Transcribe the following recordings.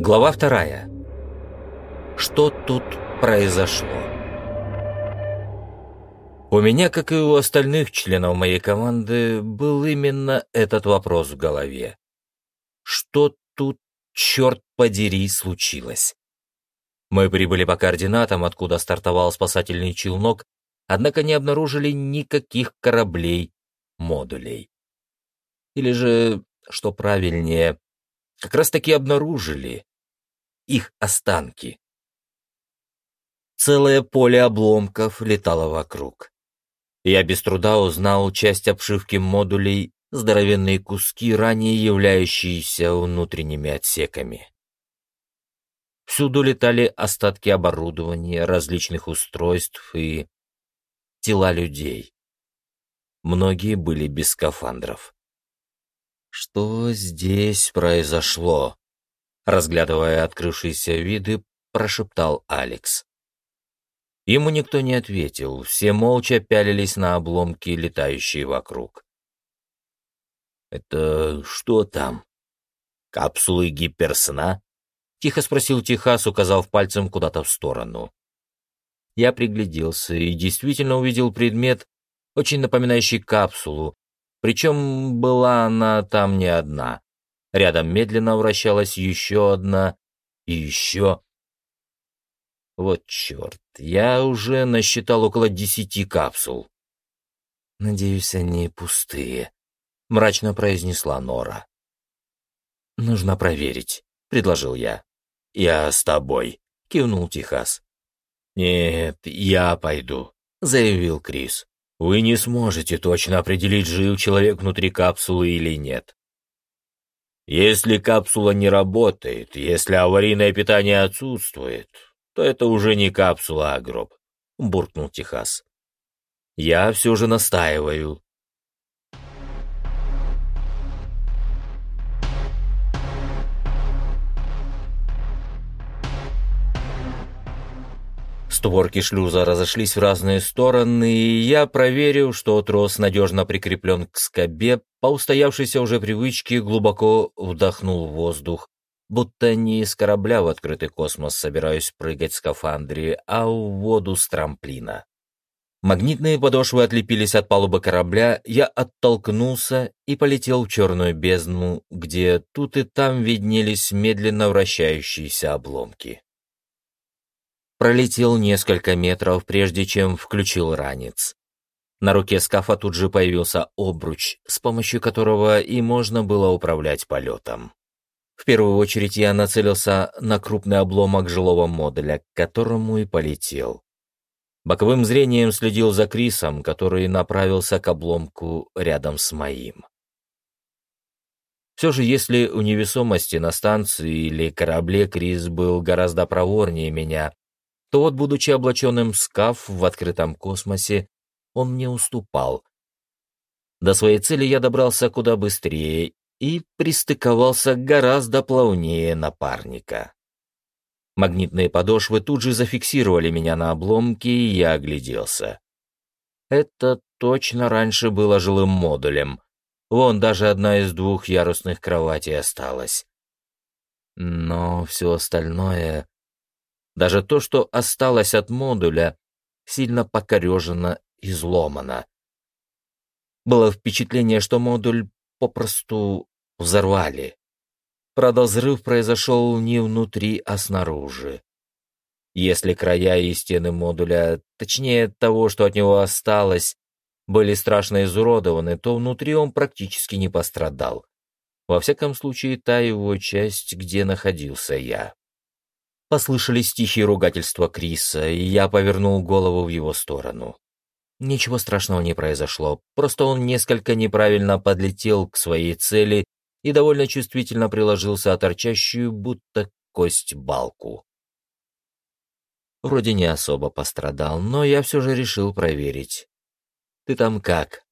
Глава вторая. Что тут произошло? У меня, как и у остальных членов моей команды, был именно этот вопрос в голове. Что тут, черт подери, случилось? Мы прибыли по координатам, откуда стартовал спасательный челнок, однако не обнаружили никаких кораблей, модулей. Или же, что правильнее, как раз-таки обнаружили их останки. Целое поле обломков летало вокруг. Я без труда узнал часть обшивки модулей, здоровенные куски, ранее являющиеся внутренними отсеками. Всюду летали остатки оборудования, различных устройств и тела людей. Многие были без скафандров. Что здесь произошло? Разглядывая открывшиеся виды, прошептал Алекс. Ему никто не ответил, все молча пялились на обломки, летающие вокруг. «Это что там? Капсулы гиперсна?» — тихо спросил Техас, указав пальцем куда-то в сторону. Я пригляделся и действительно увидел предмет, очень напоминающий капсулу, причем была она там не одна. Рядом медленно вращалась еще одна и еще. Вот черт, я уже насчитал около десяти капсул. «Надеюсь, они пустые», — мрачно произнесла Нора. «Нужно проверить», — предложил я. «Я с тобой», — кивнул Техас. «Нет, я пойду», — заявил Крис. «Вы не сможете точно определить, жил человек внутри капсулы или нет. Если капсула не работает, если аварийное питание отсутствует, то это уже не капсула, а гроб», — буркнул Техас. «Я все же настаиваю. Створки шлюза разошлись в разные стороны, и я проверил, что трос надежно прикреплен к скобе, по устоявшейся уже привычке глубоко вдохнул воздух, будто не из корабля в открытый космос собираюсь прыгать в скафандре, а в воду с трамплина. Магнитные подошвы отлепились от палубы корабля, я оттолкнулся и полетел в черную бездну, где тут и там виднелись медленно вращающиеся обломки. Пролетел несколько метров, прежде чем включил ранец. На руке скафа тут же появился обруч, с помощью которого и можно было управлять полетом. В первую очередь я нацелился на крупный обломок жилого модуля, к которому и полетел. Боковым зрением следил за Крисом, который направился к обломку рядом с моим. Все же, если у невесомости на станции или корабле Крис был гораздо проворнее меня, то вот, будучи облаченным в скаф в открытом космосе, он мне уступал. До своей цели я добрался куда быстрее и пристыковался гораздо плавнее напарника. Магнитные подошвы тут же зафиксировали меня на обломке, и я огляделся. Это точно раньше было жилым модулем. Вон даже одна из двух ярусных кроватей осталась. Но все остальное даже то, что осталось от модуля, сильно покорежено и изломано. Было впечатление, что модуль попросту взорвали. Правда, взрыв произошел не внутри, а снаружи. Если края и стены модуля, точнее того, что от него осталось, были страшно изуродованы, то внутри он практически не пострадал. Во всяком случае, та его часть, где находился я. Послышались тихие ругательства Криса, и я повернул голову в его сторону. Ничего страшного не произошло, просто он несколько неправильно подлетел к своей цели и довольно чувствительно приложился о торчащую, будто кость, балку. Вроде не особо пострадал, но я все же решил проверить. «Ты там как?»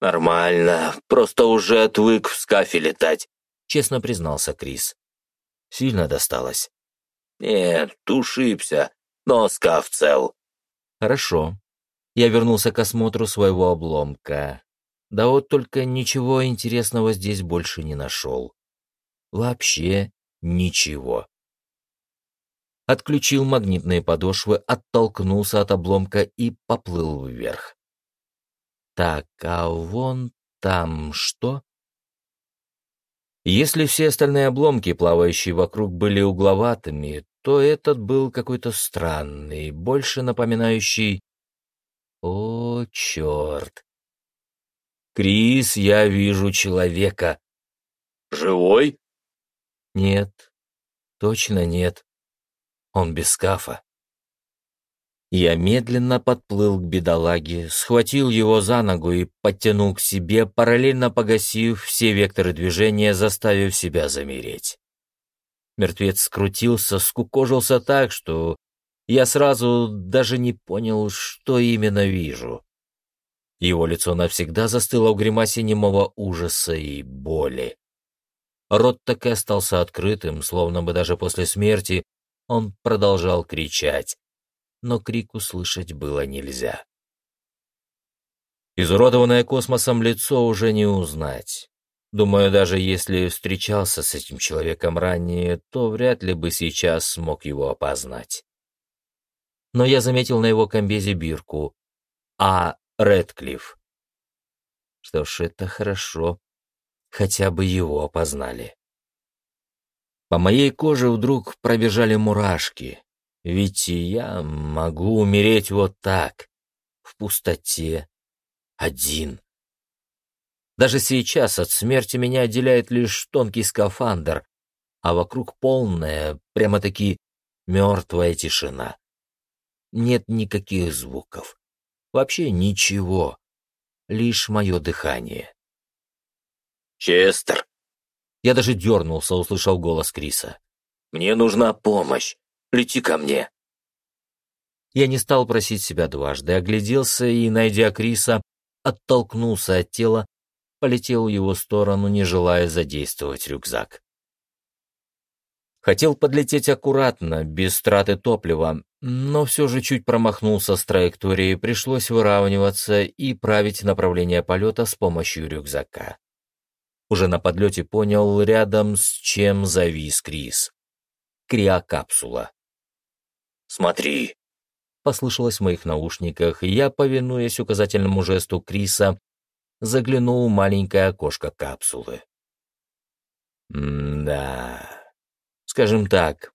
«Нормально, просто уже отвык в скафе летать», — честно признался Крис. «Сильно досталось?» «Нет, ушибся, но скаф цел». «Хорошо». Я вернулся к осмотру своего обломка. Да вот только ничего интересного здесь больше не нашел. Вообще ничего. отключил магнитные подошвы, оттолкнулся от обломка и поплыл вверх. Так, а вон там что? Если все остальные обломки, плавающие вокруг, были угловатыми, то этот был какой-то странный, больше напоминающий... О, черт! Крис, я вижу человека. Живой? Нет, точно нет. Он без скафа. Я медленно подплыл к бедолаге, схватил его за ногу и подтянул к себе, параллельно погасив все векторы движения, заставив себя замереть. Мертвец скрутился, скукожился так, что я сразу даже не понял, что именно вижу. Его лицо навсегда застыло в гримасе немого ужаса и боли. Рот так и остался открытым, словно бы даже после смерти он продолжал кричать, но крик услышать было нельзя. Изуродованное космосом лицо уже не узнать. Думаю, даже если встречался с этим человеком ранее, то вряд ли бы сейчас смог его опознать. Но я заметил на его комбезе бирку «А. Редклифф». Что ж, это хорошо. Хотя бы его опознали. По моей коже вдруг пробежали мурашки, ведь я могу умереть вот так, в пустоте, один. Даже сейчас от смерти меня отделяет лишь тонкий скафандр, а вокруг полная, прямо-таки мертвая тишина. Нет никаких звуков. Вообще ничего. Лишь мое дыхание. «Честер!» Я даже дернулся, услышал голос Криса. «Мне нужна помощь. Лети ко мне». Я не стал просить себя дважды, огляделся и, найдя Криса, оттолкнулся от тела, полетел в его сторону, не желая задействовать рюкзак. Хотел подлететь аккуратно, без траты топлива, но все же чуть промахнулся с траекторией, пришлось выравниваться и править направление полета с помощью рюкзака. Уже на подлете понял, рядом с чем завис Крис. Криокапсула. «Смотри!» — послышалось в моих наушниках, и я, повинуясь указательному жесту Криса, заглянул в маленькое окошко капсулы. М-да. Скажем так,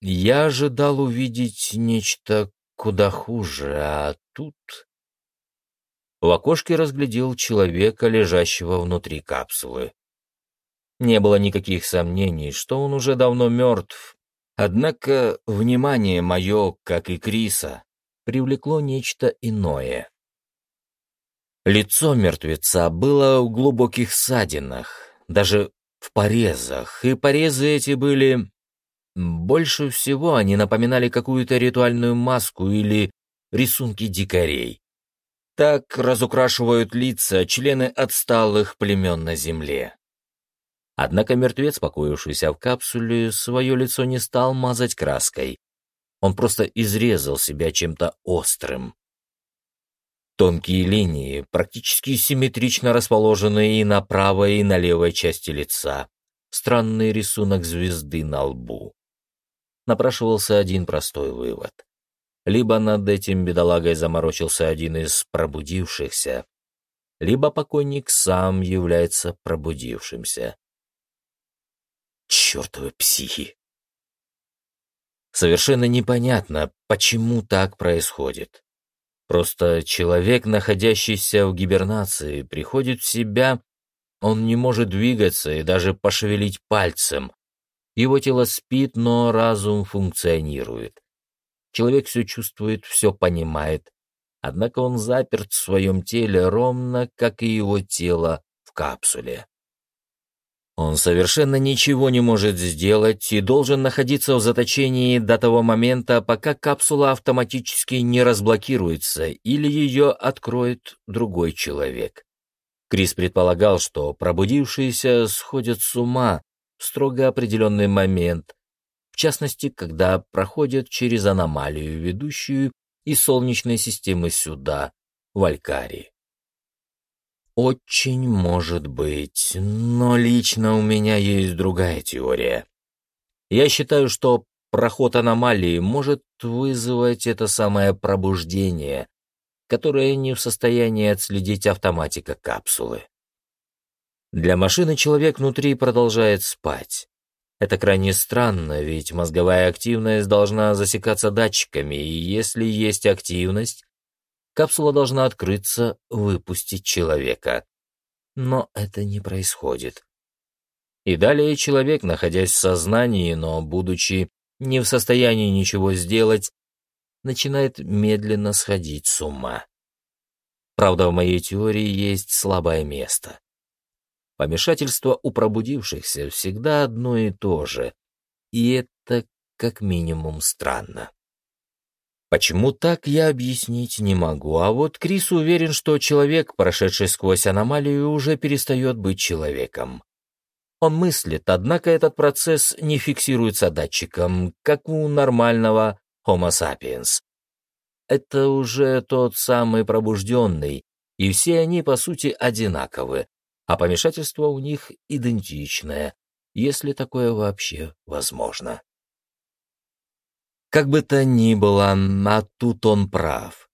я ожидал увидеть нечто куда хуже, а тут... В окошке разглядел человека, лежащего внутри капсулы. Не было никаких сомнений, что он уже давно мертв. Однако внимание мое, как и Криса, привлекло нечто иное. Лицо мертвеца было в глубоких ссадинах, даже в порезах, и порезы эти были... Больше всего они напоминали какую-то ритуальную маску или рисунки дикарей. Так разукрашивают лица члены отсталых племен на земле. Однако мертвец, покоившийся в капсуле, свое лицо не стал мазать краской. Он просто изрезал себя чем-то острым. Тонкие линии, практически симметрично расположенные и на правой, и на левой части лица. Странный рисунок звезды на лбу. Напрашивался один простой вывод либо над этим бедолагой заморочился один из пробудившихся, либо покойник сам является пробудившимся. Чертовы психи! Совершенно непонятно, почему так происходит. Просто человек, находящийся в гибернации, приходит в себя, он не может двигаться и даже пошевелить пальцем. Его тело спит, но разум функционирует. Человек все чувствует, все понимает, однако он заперт в своем теле ровно, как и его тело в капсуле. Он совершенно ничего не может сделать и должен находиться в заточении до того момента, пока капсула автоматически не разблокируется или ее откроет другой человек. Крис предполагал, что пробудившиеся сходят с ума в строго определенный момент, частности, когда проходят через аномалию, ведущую из Солнечной системы сюда, в Алькари. Очень может быть, но лично у меня есть другая теория. Я считаю, что проход аномалии может вызвать это самое пробуждение, которое не в состоянии отследить автоматика капсулы. Для машины человек внутри продолжает спать. Это крайне странно, ведь мозговая активность должна засекаться датчиками, и если есть активность, капсула должна открыться, выпустить человека. Но это не происходит. И далее человек, находясь в сознании, но будучи не в состоянии ничего сделать, начинает медленно сходить с ума. Правда, в моей теории есть слабое место. Помешательство у пробудившихся всегда одно и то же, и это как минимум странно. Почему так, я объяснить не могу, а вот Крис уверен, что человек, прошедший сквозь аномалию, уже перестает быть человеком. Он мыслит, однако этот процесс не фиксируется датчиком, как у нормального Homo sapiens. Это уже тот самый пробужденный, и все они, по сути, одинаковы, а помешательство у них идентичное, если такое вообще возможно. Как бы то ни было, а тут он прав.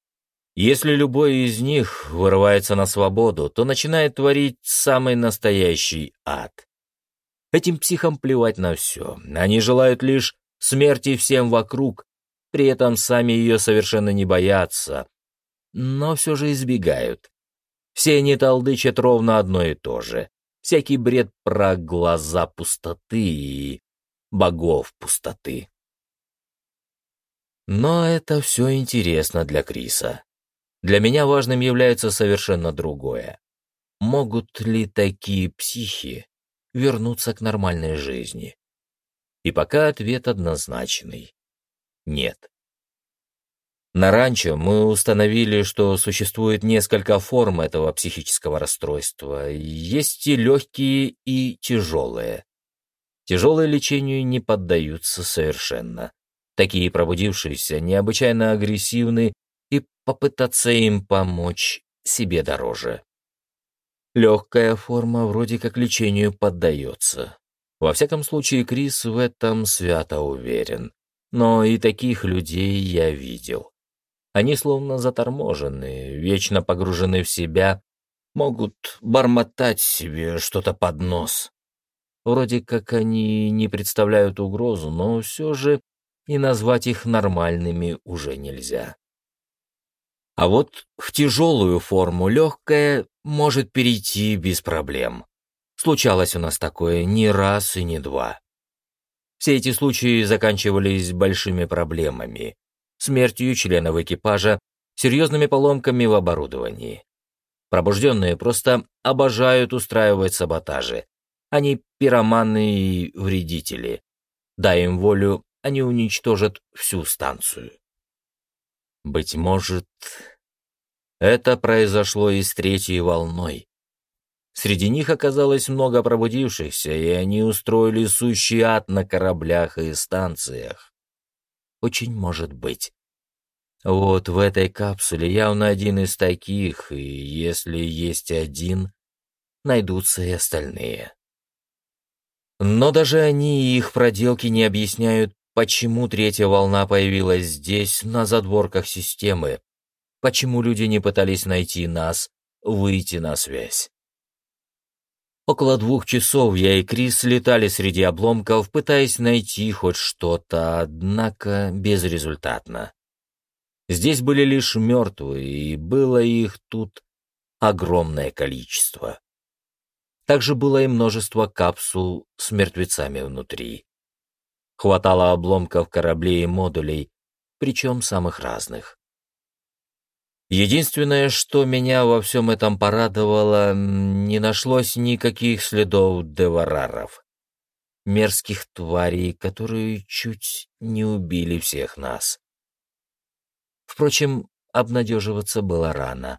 Если любой из них вырывается на свободу, то начинает творить самый настоящий ад. Этим психам плевать на все. Они желают лишь смерти всем вокруг, при этом сами ее совершенно не боятся, но все же избегают. Все они толдычат ровно одно и то же. Всякий бред про глаза пустоты и богов пустоты. Но это все интересно для Криса. Для меня важным является совершенно другое. Могут ли такие психи вернуться к нормальной жизни? И пока ответ однозначный — нет. На ранчо мы установили, что существует несколько форм этого психического расстройства. Есть и легкие, и тяжелые. Тяжелые лечению не поддаются совершенно. Такие пробудившиеся необычайно агрессивны, и попытаться им помочь себе дороже. Легкая форма вроде как лечению поддается. Во всяком случае, Крис в этом свято уверен. Но и таких людей я видел. Они словно заторможены, вечно погружены в себя, могут бормотать себе что-то под нос. Вроде как они не представляют угрозу, но все же и назвать их нормальными уже нельзя. А вот в тяжелую форму легкая может перейти без проблем. Случалось у нас такое не раз и не два. Все эти случаи заканчивались большими проблемами смертью членов экипажа, серьезными поломками в оборудовании. Пробужденные просто обожают устраивать саботажи. Они пироманы и вредители. Дай им волю, они уничтожат всю станцию. Быть может, это произошло и с третьей волной. Среди них оказалось много пробудившихся, и они устроили сущий ад на кораблях и станциях. Очень может быть. Вот в этой капсуле явно один из таких, и если есть один, найдутся и остальные. Но даже они и их проделки не объясняют, почему третья волна появилась здесь, на задворках системы, почему люди не пытались найти нас, выйти на связь. Около двух часов я и Крис летали среди обломков, пытаясь найти хоть что-то, однако безрезультатно. Здесь были лишь мертвые, и было их тут огромное количество. Также было и множество капсул с мертвецами внутри. Хватало обломков кораблей и модулей, причем самых разных. Единственное, что меня во всем этом порадовало, не нашлось никаких следов девараров. Мерзких тварей, которые чуть не убили всех нас. Впрочем, обнадеживаться было рано.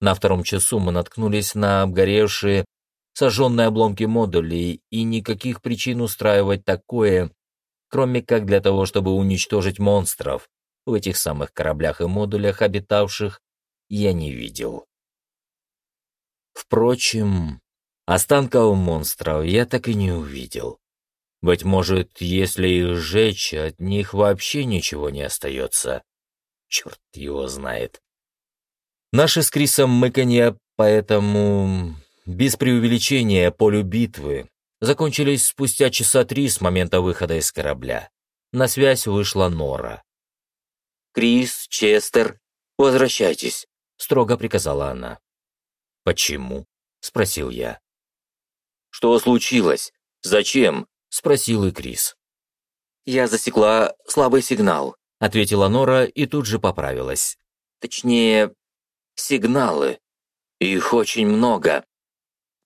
На втором часу мы наткнулись на обгоревшие, сожженные обломки модулей, и никаких причин устраивать такое, кроме как для того, чтобы уничтожить монстров, в этих самых кораблях и модулях обитавших я не видел. Впрочем, останков монстров я так и не увидел. Быть может, если их сжечь, от них вообще ничего не остается. Черт его знает. Наши с Крисом мыканья, поэтому, без преувеличения, полю битвы, закончились спустя часа три с момента выхода из корабля. На связь вышла Нора. «Крис, Честер, возвращайтесь», — строго приказала она. «Почему?» — спросил я. «Что случилось? Зачем?» — спросил и Крис. «Я засекла слабый сигнал», — ответила Нора и тут же поправилась. «Точнее, сигналы. Их очень много.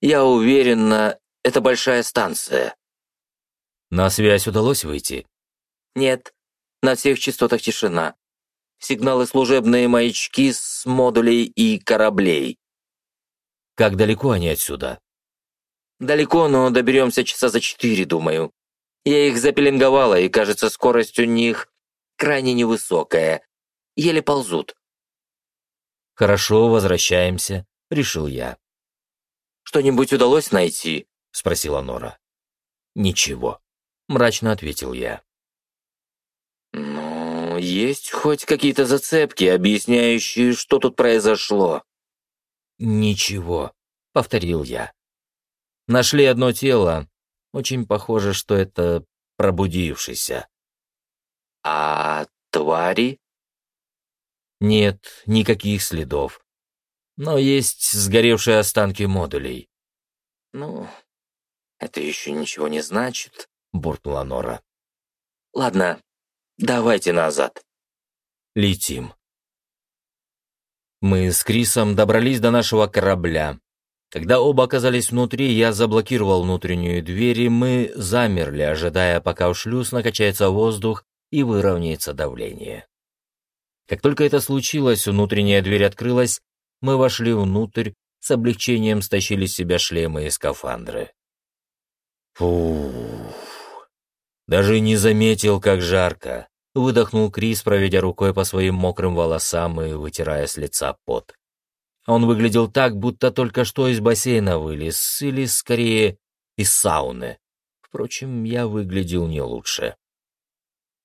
Я уверена, это большая станция». «На связь удалось выйти?» «Нет, на всех частотах тишина. Сигналы служебные маячки с модулей и кораблей». «Как далеко они отсюда?» «Далеко, но доберемся часа за четыре, думаю. Я их запеленговала, и, кажется, скорость у них крайне невысокая. Еле ползут». «Хорошо, возвращаемся», — решил я. «Что-нибудь удалось найти?» — спросила Нора. «Ничего», — мрачно ответил я. «Ну, есть хоть какие-то зацепки, объясняющие, что тут произошло?» «Ничего», — повторил я. Нашли одно тело. Очень похоже, что это пробудившийся. А твари? Нет, никаких следов. Но есть сгоревшие останки модулей. Ну, это еще ничего не значит, буркнула Нора. Ладно, давайте назад. Летим. Мы с Крисом добрались до нашего корабля. Когда оба оказались внутри, я заблокировал внутреннюю дверь, и мы замерли, ожидая, пока в шлюз накачается воздух и выровняется давление. Как только это случилось, внутренняя дверь открылась, мы вошли внутрь, с облегчением стащили с себя шлемы и скафандры. Фух. Даже не заметил, как жарко. Выдохнул Крис, проведя рукой по своим мокрым волосам и вытирая с лица пот. Он выглядел так, будто только что из бассейна вылез, или, скорее, из сауны. Впрочем, я выглядел не лучше.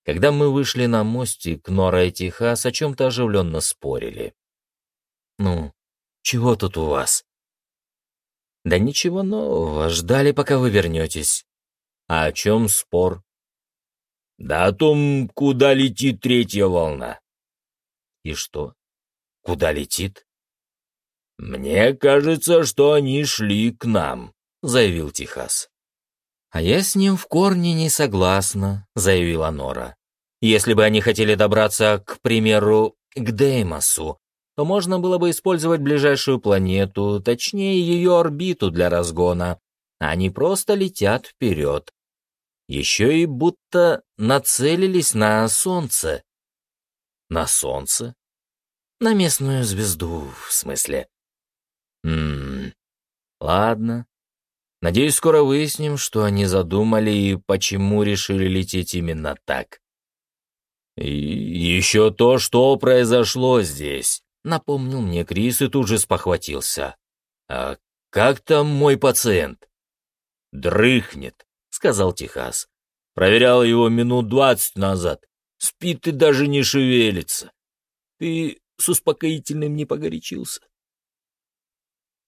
Когда мы вышли на мостик, Нора и Техас о чем-то оживленно спорили. «Ну, чего тут у вас?» «Да ничего нового, ждали, пока вы вернетесь». «А о чем спор?» «Да о том, куда летит третья волна». «И что? Куда летит?» «Мне кажется, что они шли к нам», — заявил Техас. «А я с ним в корне не согласна», — заявила Нора. «Если бы они хотели добраться, к примеру, к Деймосу, то можно было бы использовать ближайшую планету, точнее ее орбиту для разгона. Они просто летят вперед. Еще и будто нацелились на Солнце». «На Солнце?» «На местную звезду, в смысле». Ммм, ладно. Надеюсь, скоро выясним, что они задумали и почему решили лететь именно так. И еще то, что произошло здесь, напомнил мне Крис и тут же спохватился. А как там мой пациент? Дрыхнет, сказал Техас. Проверял его минут двадцать назад. Спит и даже не шевелится. Ты с успокоительным не погорячился?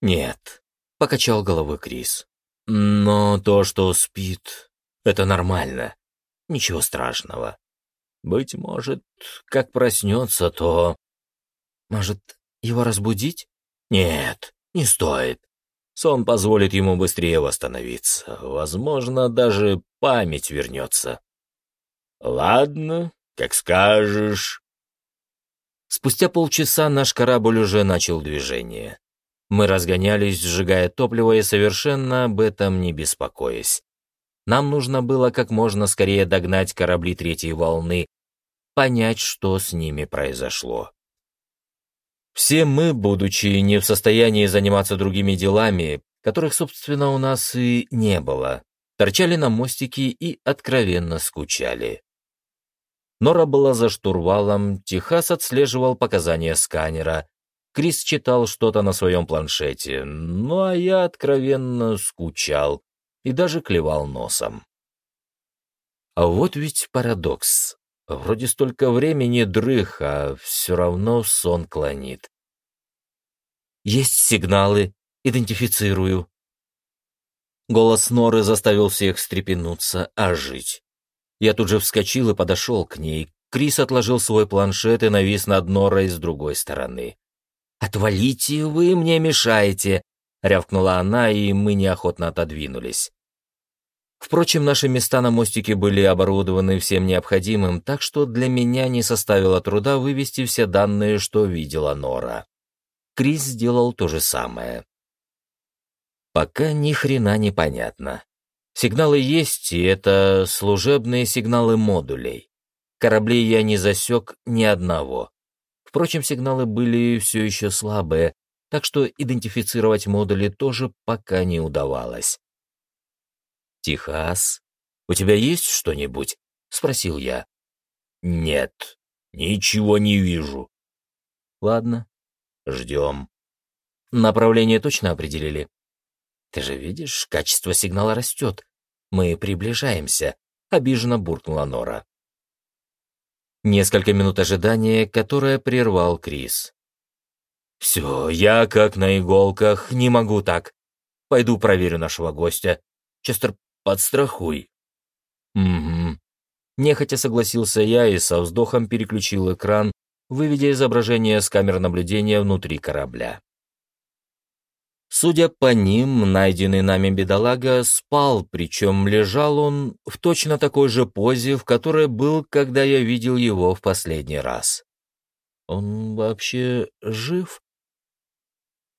«Нет», — покачал головой Крис. «Но то, что спит, это нормально. Ничего страшного. Быть может, как проснется, то... Может, его разбудить? Нет, не стоит. Сон позволит ему быстрее восстановиться. Возможно, даже память вернется. Ладно, как скажешь. Спустя полчаса наш корабль уже начал движение. Мы разгонялись, сжигая топливо и совершенно об этом не беспокоясь. Нам нужно было как можно скорее догнать корабли третьей волны, понять, что с ними произошло. Все мы, будучи не в состоянии заниматься другими делами, которых, собственно, у нас и не было, торчали на мостике и откровенно скучали. Нора была за штурвалом, Техас отслеживал показания сканера, Крис читал что-то на своем планшете, ну а я откровенно скучал и даже клевал носом. А вот ведь парадокс. Вроде столько времени дрых, а все равно сон клонит. Есть сигналы, идентифицирую. Голос Норы заставил всех встрепенуться, ожить. Я тут же вскочил и подошел к ней. Крис отложил свой планшет и навис над Норой с другой стороны. «Отвалите, вы мне мешаете!» — рявкнула она, и мы неохотно отодвинулись. Впрочем, наши места на мостике были оборудованы всем необходимым, так что для меня не составило труда вывести все данные, что видела Нора. Крис сделал то же самое. Пока ни хрена не понятно. Сигналы есть, и это служебные сигналы модулей. Кораблей я не засек ни одного. Впрочем, сигналы были все еще слабые, так что идентифицировать модули тоже пока не удавалось. «Техас, у тебя есть что-нибудь?» — спросил я. «Нет, ничего не вижу». «Ладно, ждем». «Направление точно определили?» «Ты же видишь, качество сигнала растет. Мы приближаемся», — обиженно буркнула Нора. Несколько минут ожидания, которое прервал Крис. «Все, я как на иголках, не могу так. Пойду проверю нашего гостя. Честер, подстрахуй». «Угу». Нехотя согласился я и со вздохом переключил экран, выведя изображение с камер наблюдения внутри корабля. Судя по ним, найденный нами бедолага спал, причем лежал он в точно такой же позе, в которой был, когда я видел его в последний раз. Он вообще жив?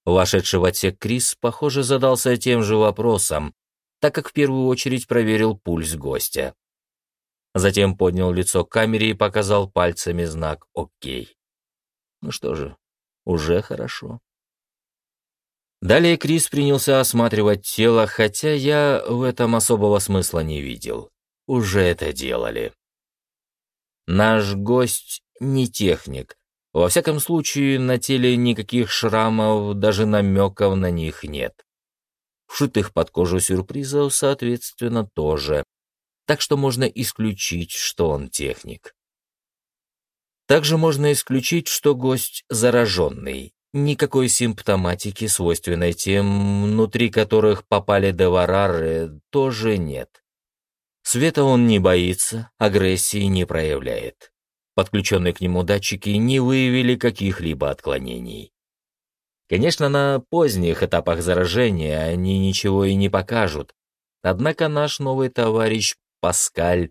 Вошедший в отсек Крис, похоже, задался тем же вопросом, так как в первую очередь проверил пульс гостя. Затем поднял лицо к камере и показал пальцами знак «Окей». Ну что же, уже хорошо. Далее Крис принялся осматривать тело, хотя я в этом особого смысла не видел. Уже это делали. Наш гость не техник. Во всяком случае, на теле никаких шрамов, даже намеков на них нет. Вшитых под кожу сюрпризов, соответственно, тоже. Так что можно исключить, что он техник. Также можно исключить, что гость зараженный, Никакой симптоматики, свойственной тем, внутри которых попали деварары, тоже нет. Света он не боится, агрессии не проявляет. Подключенные к нему датчики не выявили каких-либо отклонений. Конечно, на поздних этапах заражения они ничего и не покажут, однако наш новый товарищ Паскаль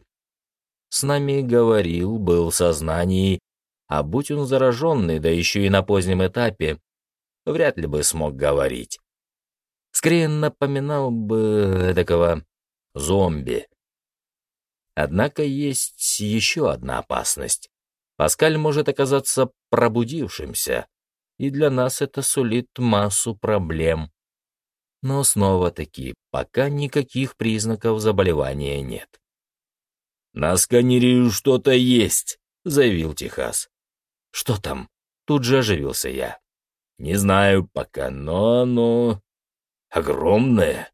с нами говорил, был в сознании а будь он зараженный, да еще и на позднем этапе, вряд ли бы смог говорить. Скорее напоминал бы такого зомби. Однако есть еще одна опасность. Паскаль может оказаться пробудившимся, и для нас это сулит массу проблем. Но снова-таки, пока никаких признаков заболевания нет. «На сканере что-то есть», — заявил Техас. «Что там?» Тут же оживился я. «Не знаю пока, но оно... огромное».